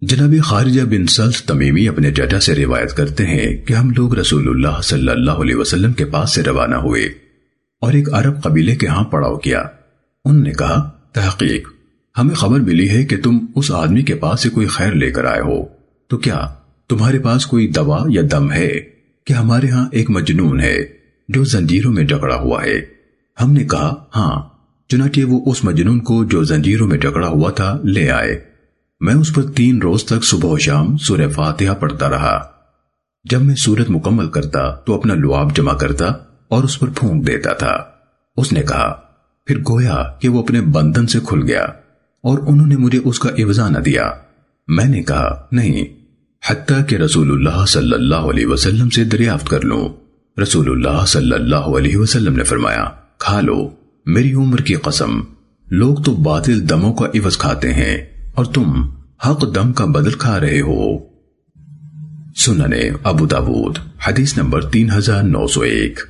جناب خارجہ بن سلس تمیمی اپنے ججا سے روایت کرتے ہیں کہ ہم لوگ رسول اللہ صلی اللہ علیہ وسلم کے پاس سے روانہ ہوئے اور ایک عرب قبیلے کے ہاں پڑاؤ کیا۔ ان نے کہا، تحقیق، ہمیں خبر ملی ہے کہ تم اس آدمی کے پاس سے کوئی خیر لے کر آئے ہو۔ تو کیا تمہارے پاس کوئی دوا یا دم ہے کہ ہمارے ہاں ایک مجنون ہے جو زنجیروں میں جکڑا ہوا ہے؟ ہم نے کہا ہاں چنانچہ وہ اس مجنون کو جو زنجیروں میں جکڑا ہوا تھا لے آئے۔ میں اس پر تین روز تک صبح و شام سورہ فاتحہ پڑھتا رہا۔ جب میں سورت مکمل کرتا تو اپنا لعاب جمع کرتا اور اس پر پھونک دیتا تھا۔ اس نے کہا، پھر گویا کہ وہ اپنے بندن سے کھل گیا اور انہوں نے مجھے اس کا عوضہ نہ دیا۔ میں نے کہا، نہیں، حتیٰ کہ رسول اللہ صلی اللہ علیہ وسلم سے دریافت کر لوں۔ رسول اللہ صلی اللہ علیہ وسلم نے فرمایا، کھا لو، میری عمر کی قسم، لوگ تو باطل دموں کا عوض کھاتے ہیں۔ اور تم حق دم کا بدل کھا رہے ہو۔ سننے ابو داود، حدیث نمبر تین ہزار نو سو ایک۔